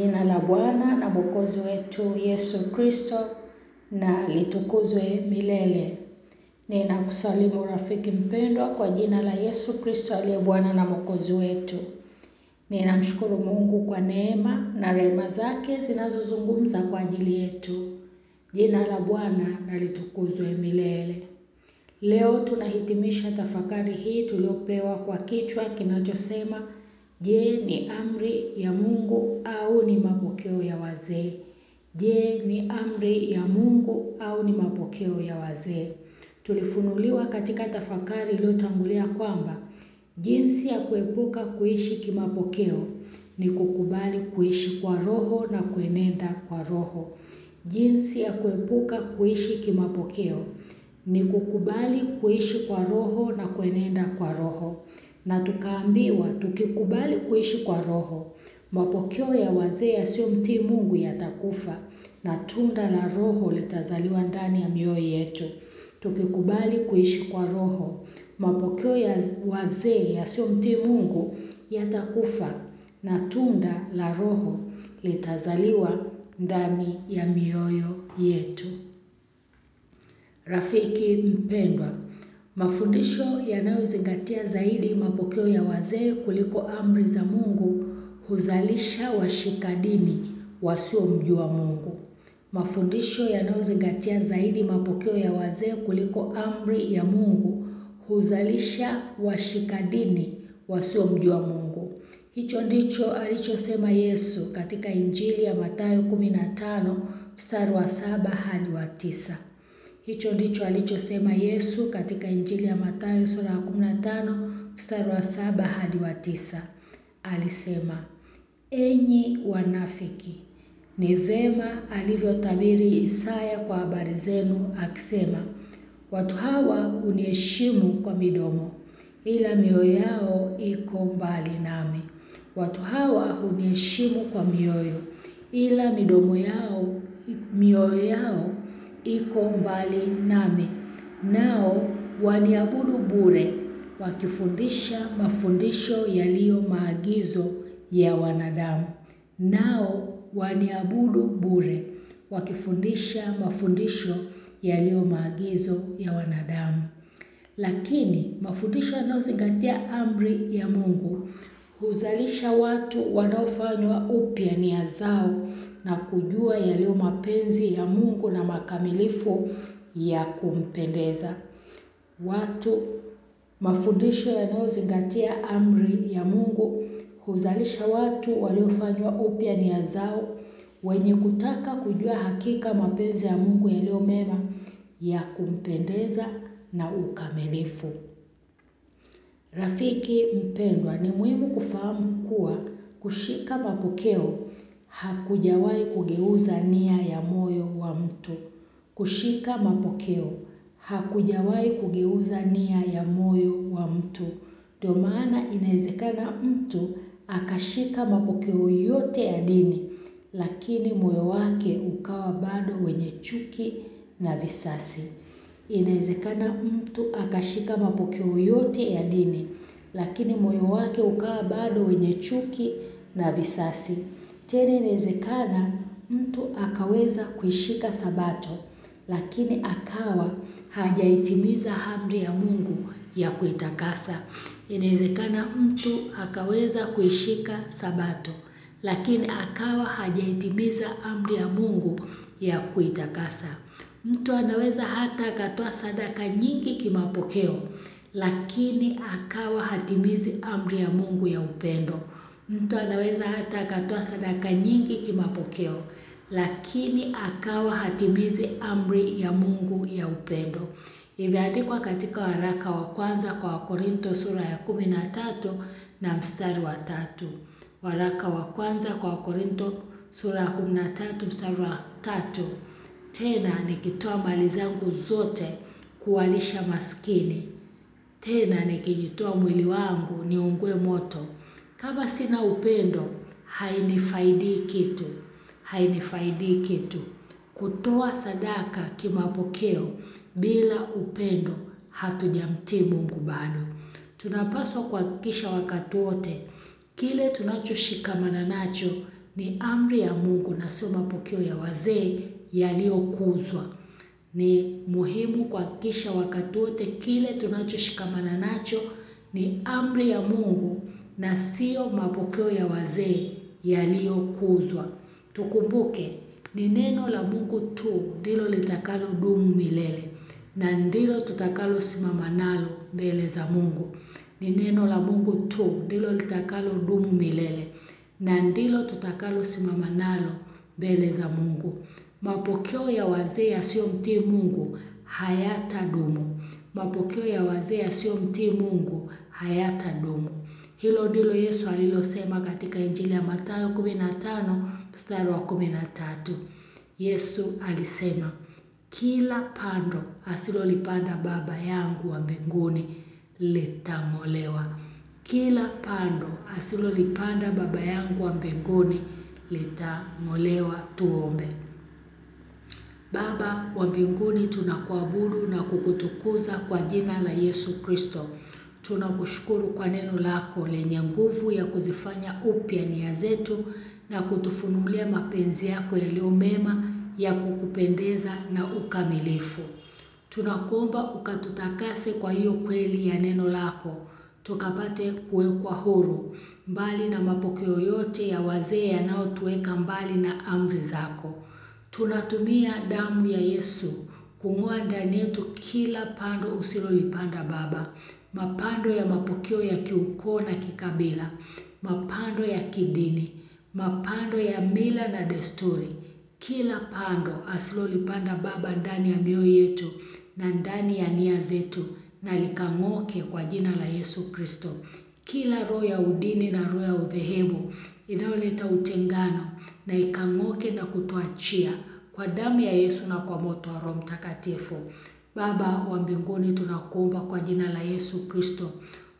Jina la Bwana na Mwokozi wetu Yesu Kristo na litukuzwe milele. Ninakusalimu rafiki mpendwa kwa jina la Yesu Kristo aliye Bwana na Mwokozi wetu. Ninamshukuru Mungu kwa neema na rehema zake zinazozungumza kwa ajili yetu. Jina la Bwana na litukuzwe milele. Leo tunahitimisha tafakari hii tuliopewa kwa kichwa kinachosema Je, ni amri ya Mungu au ni mapokeo ya wazee? Je, ni amri ya Mungu au ni mapokeo ya wazee? Tulifunuliwa katika tafakari iliyotangulia kwamba jinsi ya kuepuka kuishi kimapokeo ni kukubali kuishi kwa roho na kuenenda kwa roho. Jinsi ya kuepuka kuishi kimapokeo ni kukubali kuishi kwa roho na kuenenda kwa roho. Na tukaambiwa tukikubali kuishi kwa roho, mapokeo ya wazee yasiyomtii Mungu yatakufa na tunda la roho litazaliwa ndani ya mioyo yetu. Tukikubali kuishi kwa roho, mapokeo ya wazee yasiyomtii Mungu yatakufa na tunda la roho litazaliwa ndani ya mioyo yetu. Rafiki mpendwa, mafundisho yanayozingatia zaidi ya wazee kuliko amri za Mungu huzalisha washika dini wasiomjua Mungu. Mafundisho yanayozingatia zaidi mapokeo ya wazee kuliko amri ya Mungu huzalisha washika dini wasiomjua Mungu. Hicho ndicho alichosema Yesu katika Injili ya Mathayo 15 mstari wa saba hadi wa tisa. Hicho ndicho alichosema Yesu katika Injili ya Mathayo sura ya 15 mstari wa saba hadi wa tisa. Alisema, enyi wanafiki, ni vema alivyotabiri Isaya kwa habari zenu akisema, watu hawa huniheshimu kwa midomo, ila mioyo yao iko mbali nami. Watu hawa huniheshimu kwa mioyo, ila midomo yao mioyo yao iko mbali nami. Nao waniabudu bure, wakifundisha mafundisho yaliyo maagizo ya wanadamu. Nao waniabudu bure, wakifundisha mafundisho yaliyo maagizo ya wanadamu. Lakini mafundisho yanayozingatia amri ya Mungu huzalisha watu wanaofanywa upya nia zao na kujua yaliyo mapenzi ya Mungu na makamilifu ya kumpendeza. Watu mafundisho yanayozingatia amri ya Mungu huzalisha watu waliofanywa upya nia zao wenye kutaka kujua hakika mapenzi ya Mungu yaliyo mema ya kumpendeza na ukamilifu. Rafiki mpendwa, ni muhimu kufahamu kuwa kushika mapokeo hakujawahi kugeuza nia ya moyo wa mtu. Kushika mapokeo hakujawahi kugeuza nia ya moyo wa mtu. Ndio maana inawezekana mtu akashika mapokeo yote ya dini, lakini moyo wake ukawa bado wenye chuki na visasi. Inawezekana mtu akashika mapokeo yote ya dini, lakini moyo wake ukawa bado wenye chuki na visasi. Tena inawezekana mtu akaweza kuishika sabato, lakini akawa hajaitimiza amri ya Mungu ya kuitakasa. Inawezekana mtu akaweza kuishika sabato, lakini akawa hajaitimiza amri ya Mungu ya kuitakasa. Mtu anaweza hata akatoa sadaka nyingi kimapokeo, lakini akawa hatimizi amri ya Mungu ya upendo. Mtu anaweza hata akatoa sadaka nyingi kimapokeo, lakini akawa hatimizi amri ya Mungu ya upendo. Imeandikwa katika waraka wa kwanza kwa Wakorinto sura ya kumi na tatu na mstari wa tatu. Waraka wa kwanza kwa Wakorinto sura ya kumi na tatu mstari wa tatu. Tena nikitoa mali zangu zote kuwalisha maskini, tena nikijitoa mwili wangu niungue moto, kama sina upendo hainifaidii kitu, hainifaidii kitu. Kutoa sadaka kimapokeo bila upendo hatujamtii Mungu bado. Tunapaswa kuhakikisha wakati wote kile tunachoshikamana nacho ni amri ya Mungu na sio mapokeo ya wazee yaliyokuzwa. Ni muhimu kuhakikisha wakati wote kile tunachoshikamana nacho ni amri ya Mungu na sio mapokeo ya wazee yaliyokuzwa. Tukumbuke ni neno la Mungu tu ndilo litakalo dumu milele na ndilo tutakalosimama nalo mbele za Mungu. Ni neno la Mungu tu ndilo litakalo dumu milele na ndilo tutakalosimama nalo mbele za Mungu. Mapokeo ya wazee yasiyomtii Mungu hayatadumu. Mapokeo ya wazee yasiyomtii Mungu hayatadumu. Hilo ndilo Yesu alilosema katika Injili ya Mathayo 15 mstari wa 13. Yesu alisema, kila pando asilolipanda Baba yangu wa mbinguni litang'olewa. Kila pando asilolipanda Baba yangu wa mbinguni litang'olewa. Tuombe. Baba wa mbinguni, tunakuabudu na kukutukuza kwa jina la Yesu Kristo. Tunakushukuru kwa neno lako lenye nguvu ya kuzifanya upya nia zetu na kutufunulia mapenzi yako yaliyo mema ya kukupendeza na ukamilifu. Tunakuomba ukatutakase kwa hiyo kweli ya neno lako, tukapate kuwekwa huru mbali na mapokeo yote ya wazee yanayotuweka mbali na amri zako. Tunatumia damu ya Yesu kung'oa ndani yetu kila pando usilolipanda Baba, mapando ya mapokeo ya kiukoo na kikabila, mapando ya kidini, mapando ya mila na desturi, kila pando asilolipanda Baba ndani ya mioyo yetu na ndani ya nia zetu, na likang'oke kwa jina la Yesu Kristo. Kila roho ya udini na roho ya udhehebu inayoleta utengano na ikang'oke na kutuachia kwa damu ya Yesu na kwa moto wa Roho Mtakatifu. Baba wa mbinguni, tunakuomba kwa jina la Yesu Kristo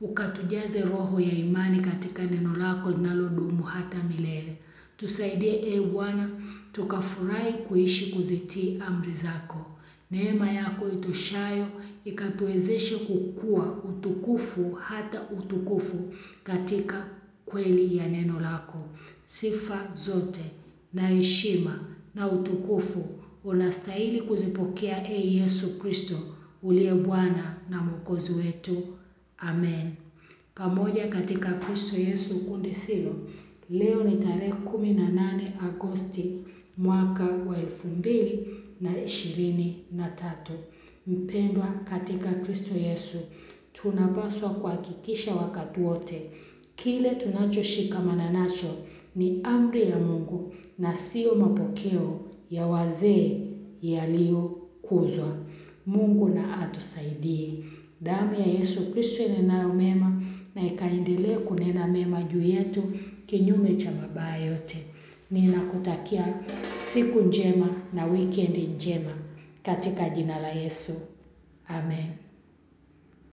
ukatujaze roho ya imani katika neno lako linalodumu hata milele. Tusaidie e Bwana, tukafurahi kuishi kuzitii amri zako. Neema yako itoshayo ikatuwezeshe kukua utukufu hata utukufu katika kweli ya neno lako. Sifa zote na heshima na utukufu unastahili kuzipokea e Yesu Kristo uliye Bwana na Mwokozi wetu. Amen. Pamoja katika Kristo Yesu kundi silo. Leo ni tarehe kumi na nane Agosti mwaka wa elfu mbili na ishirini na tatu. Mpendwa katika Kristo Yesu, tunapaswa kuhakikisha wakati wote kile tunachoshikamana nacho ni amri ya Mungu na siyo mapokeo ya wazee yaliyokuzwa. Mungu na atusaidie. Damu ya Yesu Kristo inenayo mema na ikaendelee kunena mema juu yetu kinyume cha mabaya yote. Ninakutakia siku njema na wikendi njema katika jina la Yesu. Amen.